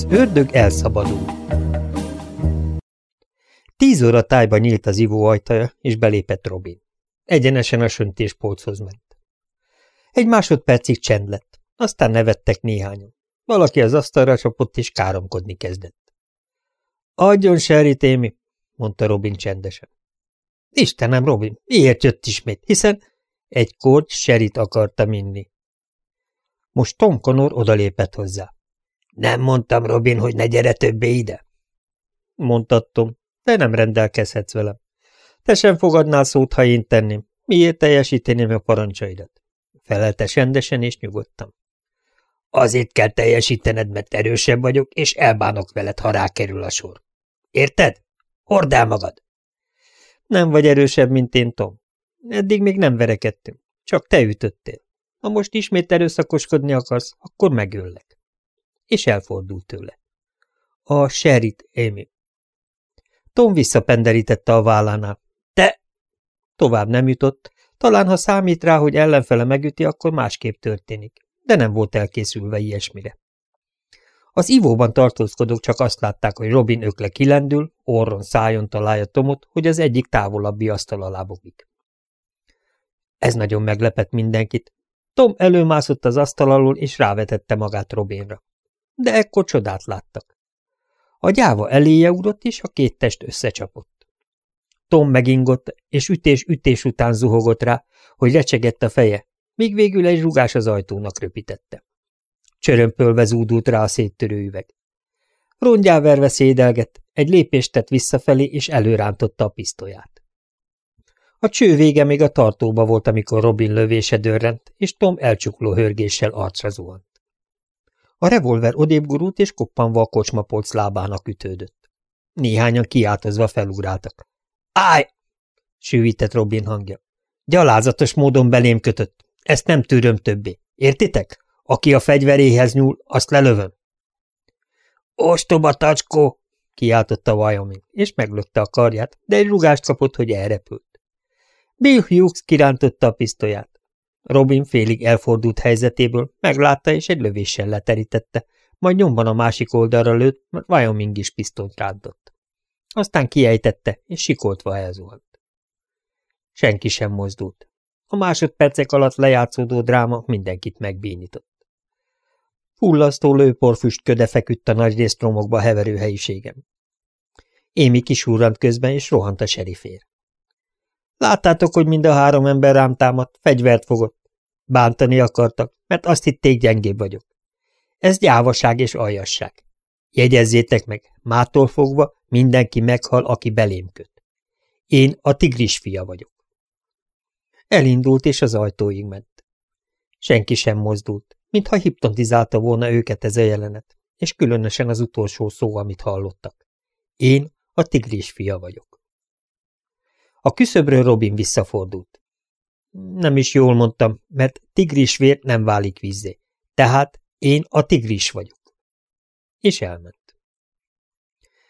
Az ördög elszabadul. Tíz óra tájba nyílt az ivó ajtaja, és belépett Robin. Egyenesen a söntéspolchoz ment. Egy másodpercig csend lett, aztán nevettek néhányan. Valaki az asztalra csapott, és káromkodni kezdett. – Adjon Sherry, Émi! – mondta Robin csendesen. – Istenem, Robin, miért jött ismét? Hiszen egy korty serit akartam inni. Most Tom Connor odalépett hozzá. Nem mondtam, Robin, hogy ne gyere többé ide? Mondtattom, de nem rendelkezhetsz velem. Te sem fogadnál szót, ha én tenném. Miért teljesíteném a parancsaidat? Felelte rendesen és nyugodtan. Azért kell teljesítened, mert erősebb vagyok, és elbánok veled, ha rákerül a sor. Érted? Hord el magad! Nem vagy erősebb, mint én, Tom. Eddig még nem verekedtünk. Csak te ütöttél. Ha most ismét erőszakoskodni akarsz, akkor megöllek. És elfordult tőle. A serit, Amy. Tom visszapenderítette a vállánál. Te! Tovább nem jutott, talán ha számít rá, hogy ellenfele megüti, akkor másképp történik, de nem volt elkészülve ilyesmire. Az ivóban tartózkodók csak azt látták, hogy Robin ökle kilendül, orron szájon találja Tomot, hogy az egyik távolabbi asztal alá bogik. Ez nagyon meglepett mindenkit. Tom előmászott az asztal alól, és rávetette magát Robinra. De ekkor csodát láttak. A gyáva eléje ugrott, és a két test összecsapott. Tom megingott, és ütés-ütés után zuhogott rá, hogy recsegett a feje, míg végül egy rugás az ajtónak röpítette. Csörömpölve zúdult rá a széttörő üveg. Rongyáverve szédelgett, egy lépést tett visszafelé, és előrántotta a pisztolyát. A cső vége még a tartóba volt, amikor Robin lövése dörrent, és Tom elcsukló hörgéssel arcra zuhant. A revolver odébb gurult, és koppanva a kocsmapolc lábának ütődött. Néhányan kiáltozva felugráltak. Állj! sűvített Robin hangja. Gyalázatos módon belém kötött. Ezt nem tűröm többé. Értitek? Aki a fegyveréhez nyúl, azt lelövöm. Ostoba tacskó! kiáltotta Wyoming, és meglökte a karját, de egy rugást kapott, hogy elrepült. Bill Hughes kirántotta a pisztolyát. Robin félig elfordult helyzetéből, meglátta és egy lövéssel leterítette, majd nyomban a másik oldalra lőtt, mert Wyoming is pisztolyt rántott. Aztán kiejtette, és sikoltva elzuhant. Senki sem mozdult. A másodpercek alatt lejátszódó dráma mindenkit megbénított. Fullasztó lőporfüst köde feküdt a nagyrészt romokba heverő helyiségem. Émi kisúrant közben, és rohant a serifér. Láttátok, hogy mind a három ember rám támadt, fegyvert fogott. Bántani akartak, mert azt hitték gyengébb vagyok. Ez gyávaság és aljasság. Jegyezzétek meg, mától fogva mindenki meghal, aki belém köt. Én a tigris fia vagyok. Elindult, és az ajtóig ment. Senki sem mozdult, mintha hipnotizálta volna őket ez a jelenet, és különösen az utolsó szó, amit hallottak. Én a tigris fia vagyok. A küszöbről Robin visszafordult. Nem is jól mondtam, mert tigrisvér nem válik vízzé. Tehát én a tigris vagyok. És elment.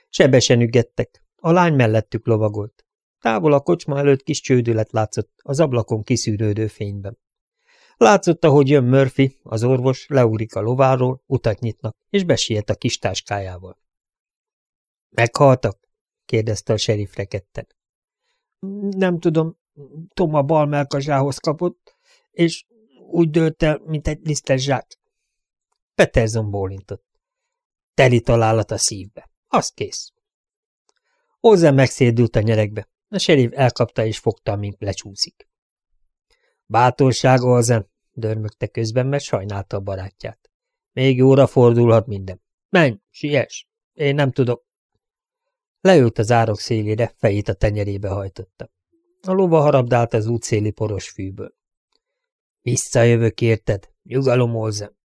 Sebesen ügettek. A lány mellettük lovagolt. Távol a kocsma előtt kis csődület látszott az ablakon kiszűrődő fényben. Látszott, ahogy jön Murphy, az orvos, leúrik a lováról, utat nyitnak, és besiet a kis táskájával. Meghaltak? kérdezte a serif reketten. Nem tudom, Tom a bal melkazsához kapott, és úgy dőlt el, mint egy lisztes zsák. Peterson bólintott. Teli találat a szívbe. Az kész. Ozen megszédült a nyerekbe. A serif elkapta és fogta, mint lecsúszik. Bátorság, Ozen, dörmögte közben, mert sajnálta a barátját. Még jóra fordulhat minden. Menj, siess! Én nem tudok. Leült az árok szélére, fejét a tenyerébe hajtotta. A lova harabdált az útszéli poros fűből. Visszajövök, érted? Nyugalom, Olzem!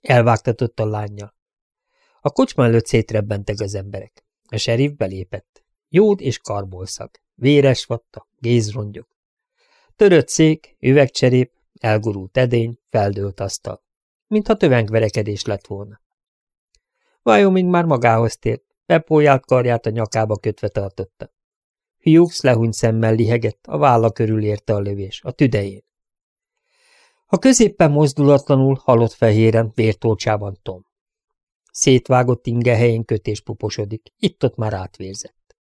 Elvágtatott a lányjal. A kocsma előtt szétrebbentek az emberek. A serif belépett. Jód és karbolszag, véres vatta, gézrongyok. Törött szék, üvegcserép, elgurult edény, feldőlt asztal. Mintha tövengverekedés lett volna. Wyoming már magához tért, Pepóját karját a nyakába kötve tartotta. Hughes lehúny szemmel lihegett, a válla körül érte a lövés, a tüdején. A középpen mozdulatlanul, halott fehéren, vértolcsában Tom. Szétvágott inge helyén kötés puposodik, itt-ott már átvérzett.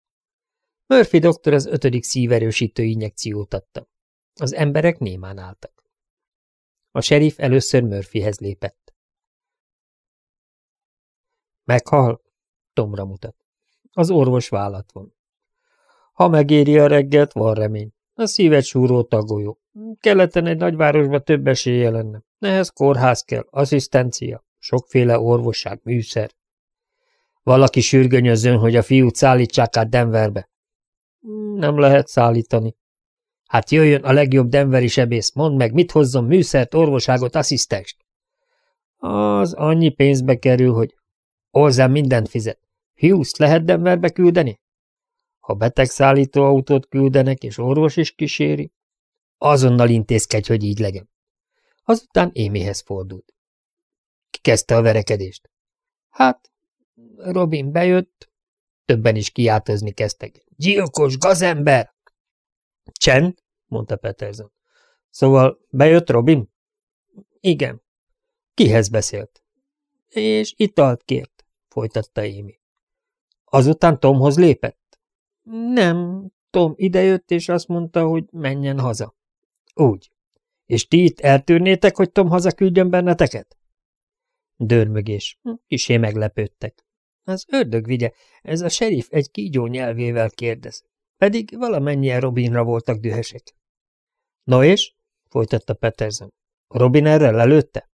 Murphy doktor az ötödik szíverősítő injekciót adta. Az emberek némán álltak. A serif először Murphyhez lépett. Meghal? Tomra mutat. Az orvos vállat von. Ha megéri a reggelt, van remény. A szívet súró tagolyó. Keleten egy nagyvárosba több esélye lenne. Nehez kórház kell, asszisztencia, sokféle orvosság, műszer. Valaki sürgönyözön, hogy a fiút szállítsák át Denverbe. Nem lehet szállítani. Hát jöjjön a legjobb denveri sebész, mondd meg, mit hozzon műszert, orvoságot, asszisztenst. Az annyi pénzbe kerül, hogy Olzen mindent fizet. Hughes lehet Denverbe küldeni? Ha betegszállító autót küldenek, és orvos is kíséri, azonnal intézkedj, hogy így legyen. Azután Émihez fordult. Ki kezdte a verekedést? Hát, Robin bejött, többen is kiáltozni kezdtek. Gyilkos gazember! Csend, mondta Peterson. Szóval bejött Robin? Igen. Kihez beszélt? És italt kért, folytatta Émi. Azután Tomhoz lépett? Nem, Tom idejött, és azt mondta, hogy menjen haza. Úgy. És ti itt eltűrnétek, hogy Tom hazaküldjön benneteket? Dörmögés. Kisé meglepődtek. Az ördög vigye, ez a serif egy kígyó nyelvével kérdez. Pedig valamennyien Robinra voltak dühösek. No és? folytatta Peterson. Robin erre lelőtte?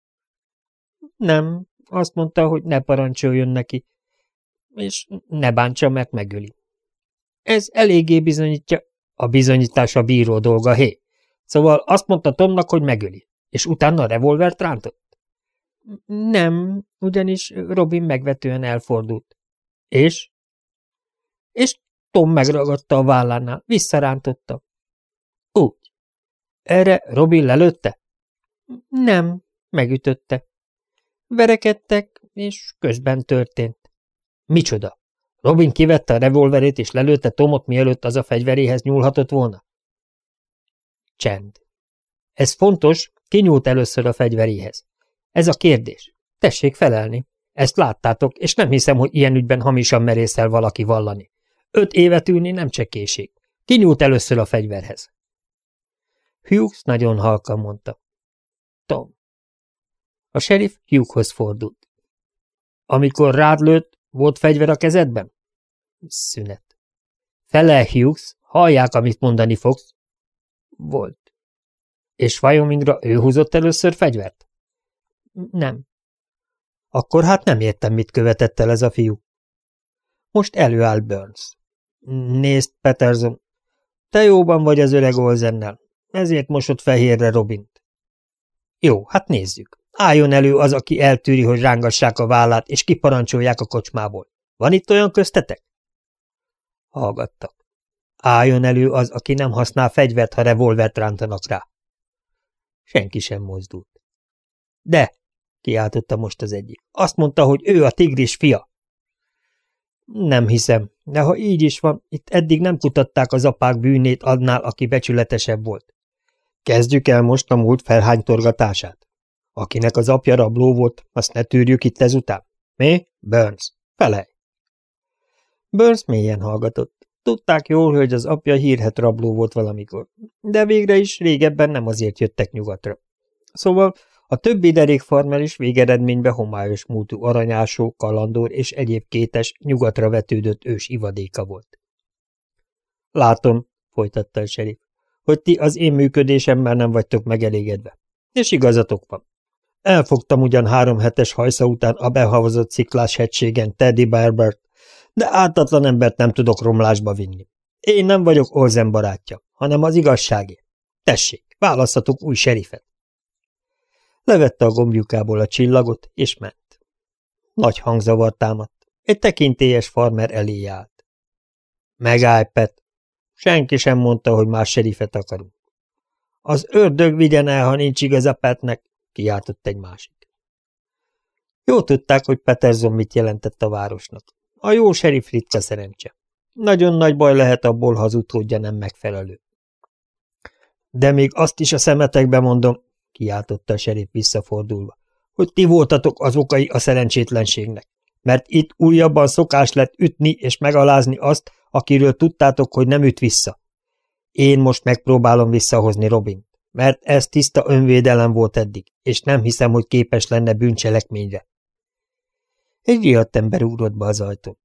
Nem, azt mondta, hogy ne parancsoljon neki, és ne bántsa, mert megöli. Ez eléggé bizonyítja, a bizonyítás a bíró dolga, hé. Szóval azt mondta Tomnak, hogy megöli, és utána a revolvert rántott? Nem, ugyanis Robin megvetően elfordult. És? És Tom megragadta a vállánál, visszarántotta. Úgy. Erre Robin lelőtte? Nem, megütötte. Verekedtek, és közben történt. Micsoda? Robin kivette a revolverét, és lelőtte Tomot, mielőtt az a fegyveréhez nyúlhatott volna? Csend. Ez fontos, ki nyúlt először a fegyveréhez? Ez a kérdés. Tessék felelni. Ezt láttátok, és nem hiszem, hogy ilyen ügyben hamisan merészel valaki vallani. Öt évet ülni nem csekéség. Ki nyúlt először a fegyverhez? Hughes nagyon halkan mondta. Tom. A sheriff Hughhoz fordult. Amikor rád lőtt, volt fegyver a kezedben? Szünet. Felel Hughes, hallják, amit mondani fogsz. Volt. És Wyomingra ő húzott először fegyvert? Nem. Akkor hát nem értem, mit követett el ez a fiú. Most előáll Burns. Nézd, Peterson, te jóban vagy az öreg Olzennel, ezért mosott fehérre Robint. Jó, hát nézzük. Álljon elő az, aki eltűri, hogy rángassák a vállát, és kiparancsolják a kocsmából. Van itt olyan köztetek? Hallgattak. Álljon elő az, aki nem használ fegyvert, ha revolvert rántanak rá. Senki sem mozdult. De, kiáltotta most az egyik, azt mondta, hogy ő a tigris fia. Nem hiszem, de ha így is van, itt eddig nem kutatták az apák bűnét annál, aki becsületesebb volt. Kezdjük el most a múlt felhánytorgatását. Akinek az apja rabló volt, azt ne tűrjük itt ezután. Mi? Burns. Felej. Burns mélyen hallgatott. Tudták jól, hogy az apja hírhet rabló volt valamikor, de végre is régebben nem azért jöttek nyugatra. Szóval a többi derékfarmer is végeredményben homályos múltú aranyásó, kalandor és egyéb kétes, nyugatra vetődött ős ivadéka volt. Látom, folytatta a serif, hogy ti az én működésemmel nem vagytok megelégedve. És igazatok van. Elfogtam ugyan három hetes hajsza után a behavazott sziklás hegységen Teddy Barbert, de ártatlan embert nem tudok romlásba vinni. Én nem vagyok Olzen barátja, hanem az igazságé. Tessék, választhatok új serifet. Levette a gombjukából a csillagot, és ment. Nagy hangzavar támadt. Egy tekintélyes farmer elé állt. Megállj, Pet! Senki sem mondta, hogy más serifet akarunk. Az ördög vigyen el, ha nincs igaz a Petnek, kiáltott egy másik. Jó tudták, hogy Peterson mit jelentett a városnak. A jó serif ritka szerencse. Nagyon nagy baj lehet abból, ha az utódja nem megfelelő. De még azt is a szemetekbe mondom, kiáltotta a serif visszafordulva, hogy ti voltatok az okai a szerencsétlenségnek. mert itt újabban szokás lett ütni és megalázni azt, akiről tudtátok, hogy nem üt vissza. Én most megpróbálom visszahozni Robin, mert ez tiszta önvédelem volt eddig, és nem hiszem, hogy képes lenne bűncselekményre. Egy riadt ember úrott be az ajtón.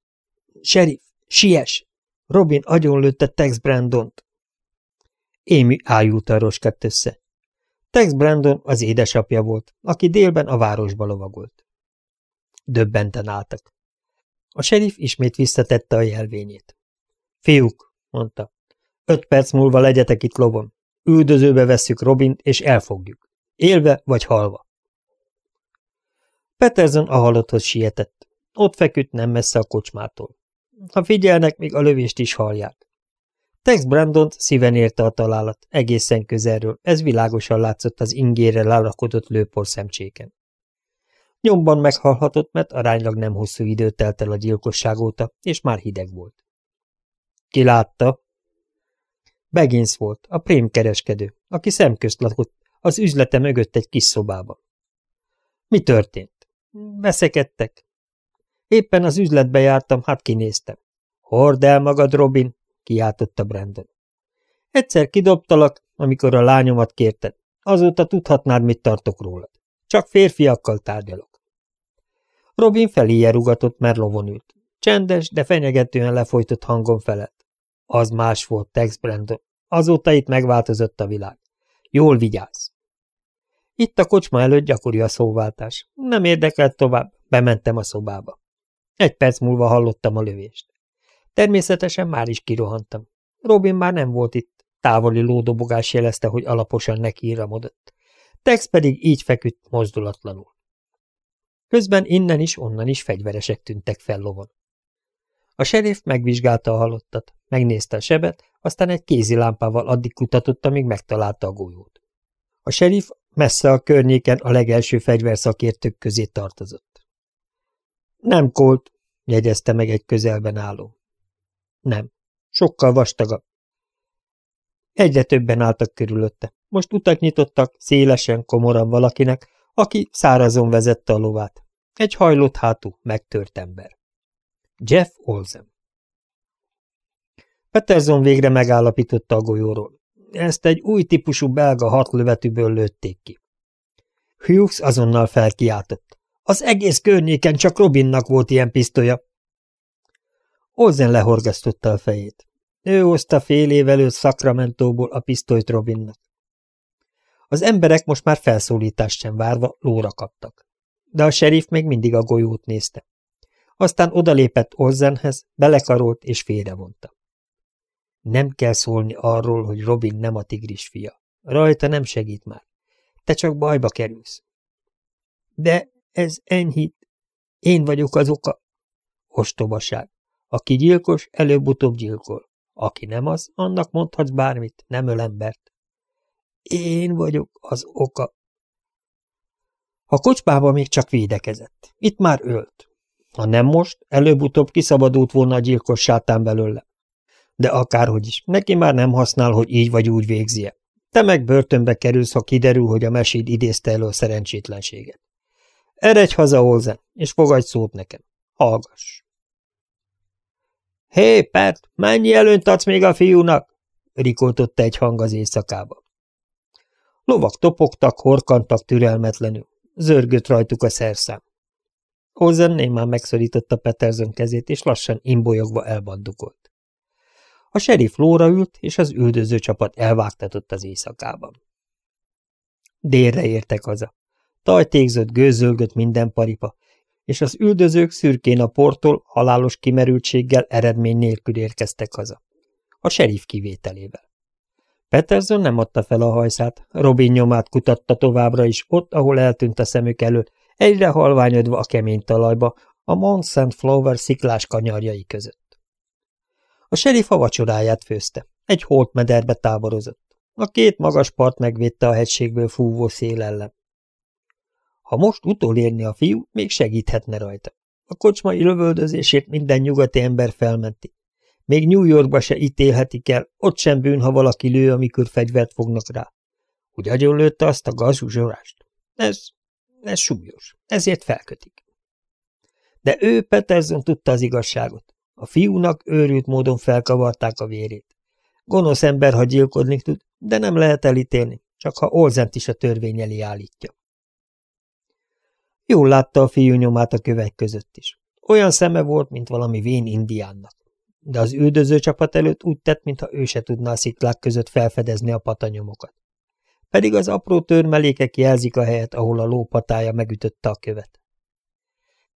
Sheriff, siess! Robin agyonlőtte Tex Brandont. Émi ájúltan roskett össze. Tex Brandon az édesapja volt, aki délben a városba lovagolt. Döbbenten álltak. A serif ismét visszatette a jelvényét. Fiúk, mondta, öt perc múlva legyetek itt lovon. Üldözőbe vesszük Robint, és elfogjuk. Élve vagy halva. Peterson a halotthoz sietett. Ott feküdt nem messze a kocsmától. Ha figyelnek, még a lövést is hallják. Tex Brandont szíven érte a találat, egészen közelről, ez világosan látszott az ingére lerakodott lőpor szemcséken. Nyomban meghalhatott, mert aránylag nem hosszú idő telt el a gyilkosság óta, és már hideg volt. Ki látta? Begins volt, a prémkereskedő, aki szemközt lakott, az üzlete mögött egy kis szobában. Mi történt? Veszekedtek. Éppen az üzletbe jártam, hát kinéztem. Hord el magad, Robin, kiáltotta Brandon. Egyszer kidobtalak, amikor a lányomat kérted. Azóta tudhatnád, mit tartok rólad. Csak férfiakkal tárgyalok. Robin feléje rugatott, mert lovon ült. Csendes, de fenyegetően lefolytott hangon felett. Az más volt, Tex Brandon. Azóta itt megváltozott a világ. Jól vigyázz! Itt a kocsma előtt gyakori a szóváltás. Nem érdekelt tovább, bementem a szobába. Egy perc múlva hallottam a lövést. Természetesen már is kirohantam. Robin már nem volt itt, távoli lódobogás jelezte, hogy alaposan nekiíramodott. Tex pedig így feküdt mozdulatlanul. Közben innen is, onnan is fegyveresek tűntek fel lovon. A serif megvizsgálta a halottat, megnézte a sebet, aztán egy kézilámpával addig kutatott, amíg megtalálta a golyót. A serif messze a környéken a legelső fegyverszakértők közé tartozott. Nem kolt, jegyezte meg egy közelben álló. Nem. Sokkal vastagabb. Egyre többen álltak körülötte. Most utat nyitottak, szélesen, komoran valakinek, aki szárazon vezette a lovát. Egy hajlott hátú, megtört ember. Jeff Olsen. Peterson végre megállapította a golyóról. Ezt egy új típusú belga hatlövetűből lőtték ki. Hughes azonnal felkiáltott. Az egész környéken csak Robinnak volt ilyen pisztolya. Olsen lehorgasztotta a fejét. Ő hozta fél év előtt Sacramento-ból a pisztolyt Robinnak. Az emberek most már felszólítást sem várva lóra kaptak. De a serif még mindig a golyót nézte. Aztán odalépett Olsenhez, belekarolt és félrevonta. Nem kell szólni arról, hogy Robin nem a tigris fia. Rajta nem segít már. Te csak bajba kerülsz. De ez enyhít. Én vagyok az oka. Ostobaság. Aki gyilkos, előbb-utóbb gyilkol. Aki nem az, annak mondhatsz bármit, nem öl embert. Én vagyok az oka. A kocsmába még csak védekezett. Itt már ölt. Ha nem most, előbb-utóbb kiszabadult volna a gyilkos sátán belőle. De akárhogy is, neki már nem használ, hogy így vagy úgy végzie. Te meg börtönbe kerülsz, ha kiderül, hogy a meséd idézte elő a szerencsétlenséget. Eredj haza, Olzen, és fogadj szót nekem. Hallgass. Hé, Pert, mennyi előnyt adsz még a fiúnak? rikoltotta egy hang az éjszakába. Lovak topogtak, horkantak türelmetlenül. Zörgött rajtuk a szerszám. Hozen némán megszorította Peterson kezét, és lassan imbolyogva elbandukolt. A serif lóra ült, és az üldöző csapat elvágtatott az éjszakában. Délre értek haza. Tajtékzott, gőzölgött minden paripa, és az üldözők szürkén a portól halálos kimerültséggel eredmény nélkül érkeztek haza. A serif kivételével. Peterson nem adta fel a hajszát, Robin nyomát kutatta továbbra is ott, ahol eltűnt a szemük előtt, egyre halványodva a kemény talajba, a Mount St. Flower sziklás kanyarjai között. A serif a vacsoráját főzte, egy holt mederbe táborozott. A két magas part megvédte a hegységből fúvó szél ellen. Ha most utolérni a fiú, még segíthetne rajta. A kocsmai lövöldözését minden nyugati ember felmenti. Még New Yorkba se ítélhetik el, ott sem bűn, ha valaki lő, amikor fegyvert fognak rá. Hogy lőtte azt a gazsuzsorást? Ez, ez súlyos, ezért felkötik. De ő, Peterson tudta az igazságot. A fiúnak őrült módon felkavarták a vérét. Gonosz ember, ha gyilkodni tud, de nem lehet elítélni, csak ha Olzent is a törvény elé állítja. Jól látta a fiú nyomát a kövek között is. Olyan szeme volt, mint valami vén indiánnak. De az üldöző csapat előtt úgy tett, mintha ő se tudná a sziklák között felfedezni a patanyomokat. Pedig az apró törmelékek jelzik a helyet, ahol a lópatája megütötte a követ.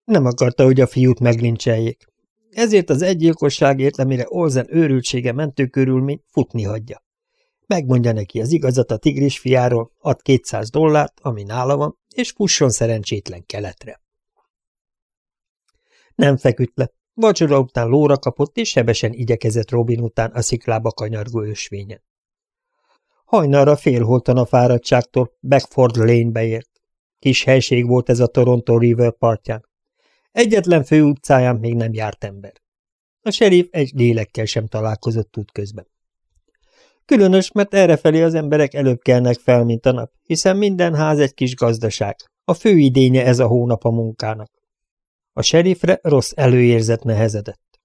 Nem akarta, hogy a fiút meglincseljék. Ezért az egygyilkosságért, amire Olzen őrültsége mentőkörülmény, futni hagyja. Megmondja neki az igazat a tigris fiáról, ad 200 dollárt, ami nála van, és fusson szerencsétlen keletre. Nem feküdt le. Vacsora után lóra kapott, és sebesen igyekezett Robin után a sziklába kanyargó ösvényen. Hajnalra félholtan a fáradtságtól Beckford Lane-be ért. Kis helység volt ez a Toronto River partján. Egyetlen fő utcáján még nem járt ember. A serif egy lélekkel sem találkozott útközben. Különös, mert errefelé az emberek előbb kelnek fel, mint a nap, hiszen minden ház egy kis gazdaság. A fő idénye ez a hónap a munkának. A serifre rossz előérzet nehezedett.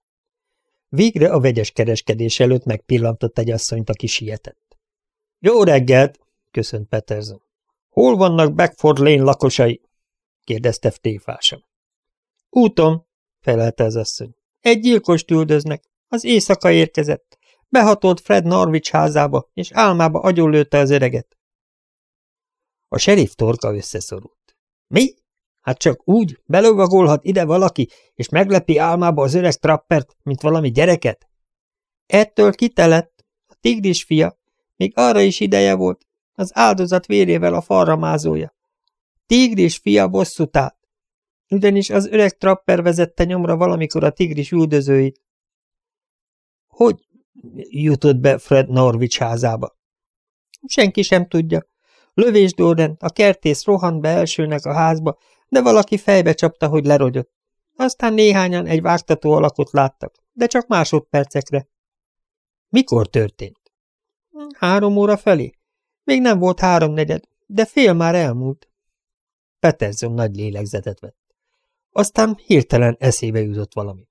Végre a vegyes kereskedés előtt megpillantott egy asszonyt, aki sietett. – Jó reggelt! – köszönt Peterson. – Hol vannak Beckford Lane lakosai? – kérdezte tréfásan. – Úton – felelte az asszony. – Egy gyilkost üldöznek. Az éjszaka érkezett. Behatolt Fred Norwich házába, és álmába agyonlőtte az öreget. A serif torka összeszorult. Mi? Hát csak úgy, belovagolhat ide valaki, és meglepi álmába az öreg trappert, mint valami gyereket? Ettől kitelett, a tigris fia, még arra is ideje volt, az áldozat vérével a falra mázója. Tigris fia bosszút állt, ugyanis az öreg trapper vezette nyomra valamikor a tigris üldözőit. Hogy jutott be Fred Norwich házába? Senki sem tudja. Lövés a kertész rohant be elsőnek a házba, de valaki fejbe csapta, hogy lerogyott. Aztán néhányan egy vágtató alakot láttak, de csak másodpercekre. Mikor történt? Három óra felé. Még nem volt háromnegyed, de fél már elmúlt. Peterson nagy lélegzetet vett. Aztán hirtelen eszébe jutott valami.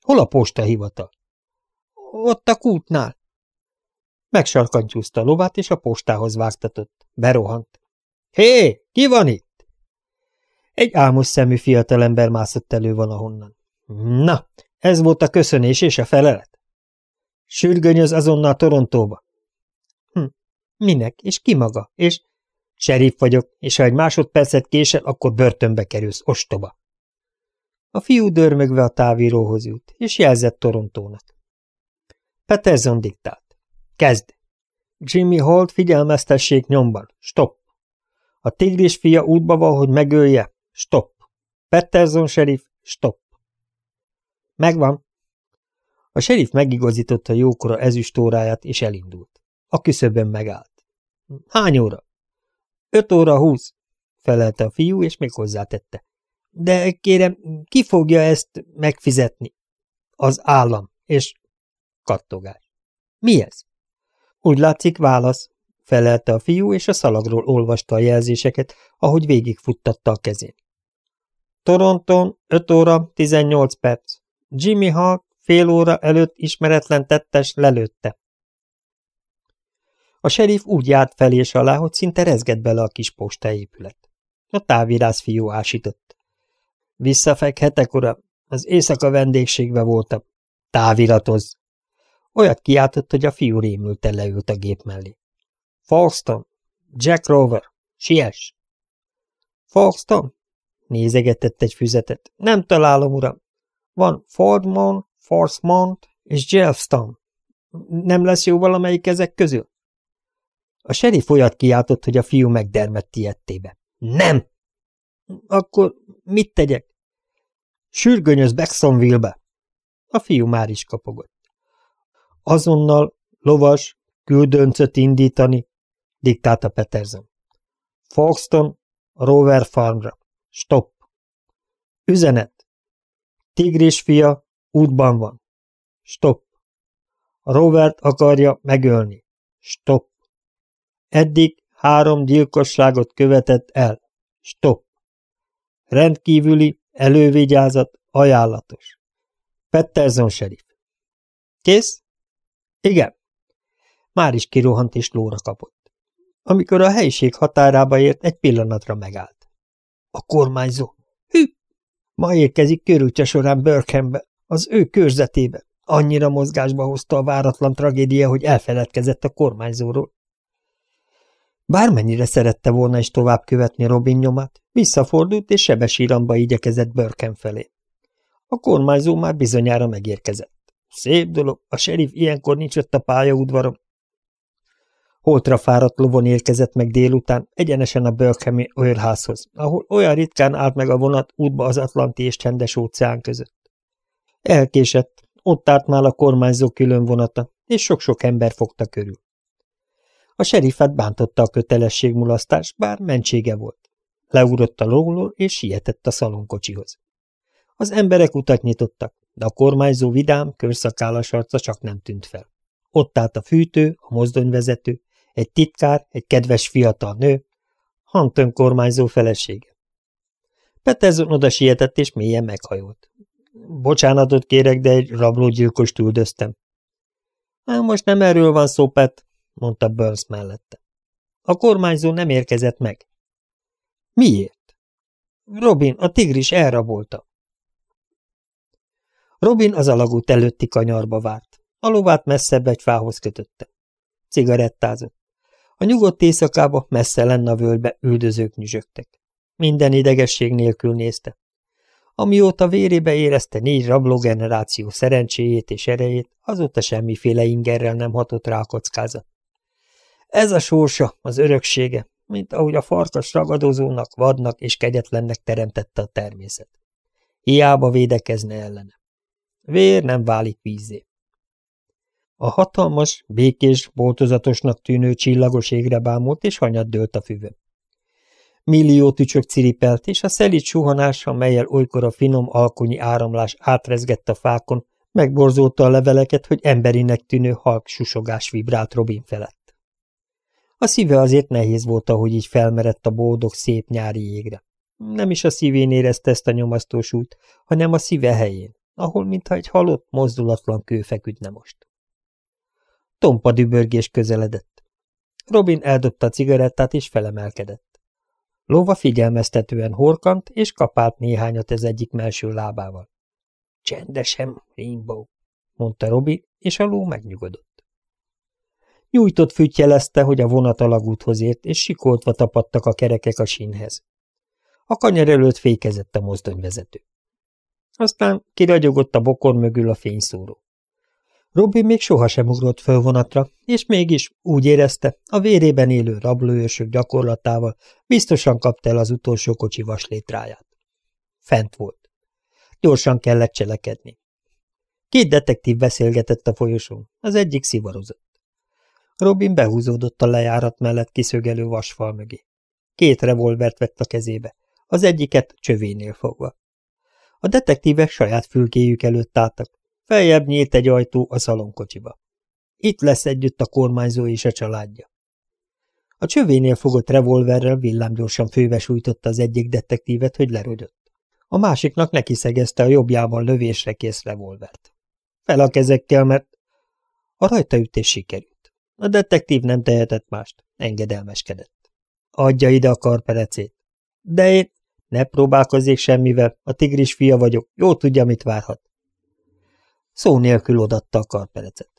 Hol a posta hivatal? Ott a kútnál. Megsarkantyúzta a lovát, és a postához vágtatott. Berohant. Hé, ki van itt? Egy álmos szemű fiatalember mászott elő valahonnan. Na, ez volt a köszönés és a felelet? Sürgönyöz azonnal Torontóba. Hm, minek, és ki maga, és... Serif vagyok, és ha egy másodpercet késel, akkor börtönbe kerülsz, ostoba. A fiú dörmögve a távíróhoz jut, és jelzett Torontónak. Peterson diktált. Kezd! Jimmy Holt figyelmeztessék nyomban. Stop! A tigris fia útba van, hogy megölje, Stop. Patterson sheriff, stop. Megvan. A sheriff megigazította jókora ezüstóráját, és elindult. A küszöbön megállt. Hány óra? Öt óra húsz, felelte a fiú, és még hozzátette. De kérem, ki fogja ezt megfizetni? Az állam, és kattogás. Mi ez? Úgy látszik, válasz, felelte a fiú, és a szalagról olvasta a jelzéseket, ahogy végigfuttatta a kezén. Toronton 5 óra 18 perc. Jimmy Hawk fél óra előtt ismeretlen tettes lelőtte. A serif úgy járt fel és alá, hogy szinte rezgett bele a kis postaépület. A távirász fiú ásított. Visszafekhetek, uram, az éjszaka vendégségbe voltam. Táviratoz! Olyat kiáltott, hogy a fiú rémülten leült a gép mellé. Falston! Jack Rover! Siess! Falston? Nézegetett egy füzetet. Nem találom, uram. Van Fordmont, Forcemont és Jelfston. Nem lesz jó valamelyik ezek közül? A seri folyat kiáltott, hogy a fiú megdermett ilyettébe. Nem! Akkor mit tegyek? Sürgönyöz Becksonville-be. A fiú már is kapogott. Azonnal lovas, küldöncöt indítani, diktálta Peterson. Foxton, Rover Farmra. Stop. Üzenet. Tigris fia útban van. Stop. Robert akarja megölni. Stop. Eddig három gyilkosságot követett el. Stop. Rendkívüli, Elővigyázat, ajánlatos. Petterson serif. Kész? Igen. Már is kirohant és lóra kapott. Amikor a helyiség határába ért, egy pillanatra megállt. A kormányzó. Hű! Ma érkezik körültje során Burkhambe, az ő körzetébe. Annyira mozgásba hozta a váratlan tragédia, hogy elfeledkezett a kormányzóról. Bármennyire szerette volna is tovább követni Robin nyomát, visszafordult és sebesíramba igyekezett Börken felé. A kormányzó már bizonyára megérkezett. Szép dolog, a serif ilyenkor nincs ott a pályaudvaron. Holtra fáradt lovon érkezett meg délután, egyenesen a Burkhami őrházhoz, ahol olyan ritkán állt meg a vonat útba az Atlanti és csendes óceán között. Elkésett, ott állt már a kormányzó külön vonata, és sok-sok ember fogta körül. A serifet bántotta a kötelességmulasztás, bár mentsége volt. Leugrott a lóról, és sietett a szalonkocsihoz. Az emberek utat nyitottak, de a kormányzó vidám, körszakállas arca csak nem tűnt fel. Ott állt a fűtő, a mozdonyvezető, egy titkár, egy kedves fiatal nő, Hampton kormányzó felesége. Peterson oda sietett, és mélyen meghajolt. Bocsánatot kérek, de egy rablógyilkost üldöztem. Most nem erről van szó, Pet, mondta Burns mellette. A kormányzó nem érkezett meg. Miért? Robin, a tigris elrabolta. Robin az alagút előtti kanyarba várt. A lovát messzebb egy fához kötötte. Cigarettázott. A nyugodt éjszakába messze lenne a völgybe üldözők nyüzsögtek. Minden idegesség nélkül nézte. Amióta vérébe érezte négy rablógeneráció szerencséjét és erejét, azóta semmiféle ingerrel nem hatott rá a kockázat. Ez a sorsa, az öröksége, mint ahogy a farkas ragadozónak, vadnak és kegyetlennek teremtette a természet. Hiába védekezne ellene. Vér nem válik vízé. A hatalmas, békés, boltozatosnak tűnő csillagos égre bámult, és hanyat dőlt a füve. Millió tücsök ciripelt, és a szelit suhanás, amelyel olykor a finom alkonyi áramlás átrezgett a fákon, megborzolta a leveleket, hogy emberinek tűnő halk susogás vibrált Robin felett. A szíve azért nehéz volt, ahogy így felmerett a boldog, szép nyári égre. Nem is a szívén érezte ezt a nyomasztó súlyt, hanem a szíve helyén, ahol mintha egy halott, mozdulatlan kő feküdne most. Tompa dübörgés közeledett. Robin eldobta a cigarettát és felemelkedett. Lóva figyelmeztetően horkant, és kapált néhányat az egyik melső lábával. Csendesen, Rainbow, mondta Robin, és a ló megnyugodott. Nyújtott jelezte, hogy a vonat alagúthoz ért, és sikoltva tapadtak a kerekek a sínhez. A kanyar előtt fékezett a mozdonyvezető. Aztán kiragyogott a bokor mögül a fényszóró. Robin még sohasem ugrott föl vonatra, és mégis úgy érezte, a vérében élő rablóőrsök gyakorlatával biztosan kapta el az utolsó kocsi vaslétráját. Fent volt. Gyorsan kellett cselekedni. Két detektív beszélgetett a folyosón, az egyik szivarozott. Robin behúzódott a lejárat mellett kiszögelő vasfal mögé. Két revolvert vett a kezébe, az egyiket csövénél fogva. A detektívek saját fülkéjük előtt álltak, Feljebb nyílt egy ajtó a szalonkocsiba. Itt lesz együtt a kormányzó és a családja. A csövénél fogott revolverrel villámgyorsan főve sújtotta az egyik detektívet, hogy lerogyott. A másiknak neki szegezte a jobbjában lövésre kész revolvert. Fel a kezekkel, mert a rajtaütés sikerült. A detektív nem tehetett mást, engedelmeskedett. Adja ide a karperecét. De én ne próbálkozzék semmivel, a tigris fia vagyok, jó tudja, mit várhat. Szó nélkül odatta a karperecet.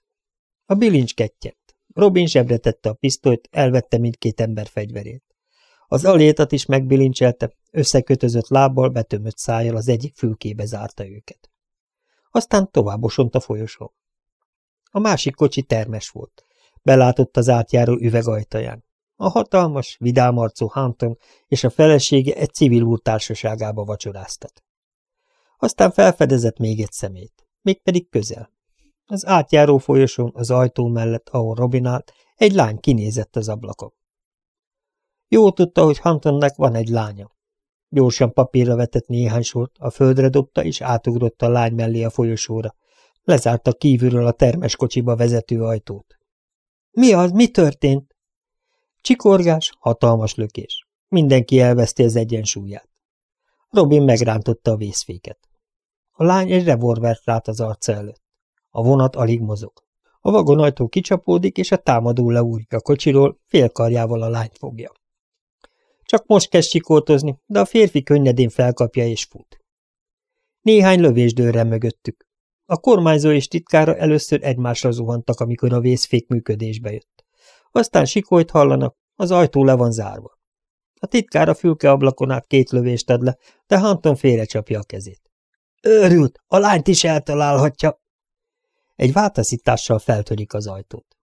A bilincs kettyett. Robin zsebre tette a pisztolyt, elvette mindkét ember fegyverét. Az alétat is megbilincselte, összekötözött lábbal, betömött szájjal az egyik fülkébe zárta őket. Aztán tovább osont a folyosón. A másik kocsi termes volt. Belátott az átjáró üvegajtaján. A hatalmas, vidámarcú Hampton és a felesége egy civil úr társaságába vacsoráztak. Aztán felfedezett még egy szemét mégpedig közel. Az átjáró folyosón az ajtó mellett, ahol Robin állt, egy lány kinézett az ablakon. Jó tudta, hogy Hamptonnek van egy lánya. Gyorsan papírra vetett néhány sort, a földre dobta, és átugrott a lány mellé a folyosóra. Lezárta kívülről a termes kocsiba vezető ajtót. Mi az? Mi történt? Csikorgás, hatalmas lökés. Mindenki elveszti az egyensúlyát. Robin megrántotta a vészféket. A lány egy revolvert lát az arca előtt. A vonat alig mozog. A vagonajtó kicsapódik, és a támadó leúrik a kocsiról, félkarjával a lányt fogja. Csak most kezd sikoltozni, de a férfi könnyedén felkapja és fut. Néhány lövés dőre mögöttük. A kormányzó és titkára először egymásra zuhantak, amikor a vészfék működésbe jött. Aztán sikolyt hallanak, az ajtó le van zárva. A titkár a fülkeablakon át két lövést ad le, de Hanton félrecsapja a kezét. Őrült, a lányt is eltalálhatja. Egy váltaszítással feltörik az ajtót.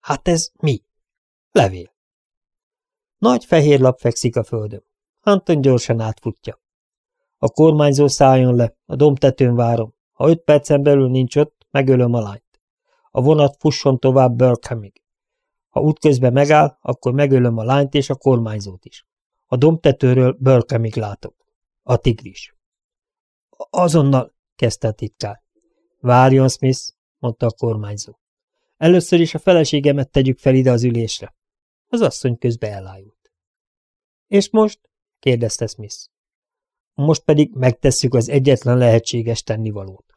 Hát ez mi? Levél. Nagy fehér lap fekszik a földön. Hanton gyorsan átfutja. A kormányzó szálljon le, a domtetőn várom. Ha öt percen belül nincs ott, megölöm a lányt. A vonat fusson tovább Burkhamig. Ha útközben megáll, akkor megölöm a lányt és a kormányzót is. A domtetőről Burkhamig látok. A tigris. Azonnal, kezdte a titkár. Várjon, Smith, mondta a kormányzó. Először is a feleségemet tegyük fel ide az ülésre. Az asszony közbe elájult. És most? kérdezte Smith. Most pedig megtesszük az egyetlen lehetséges tennivalót.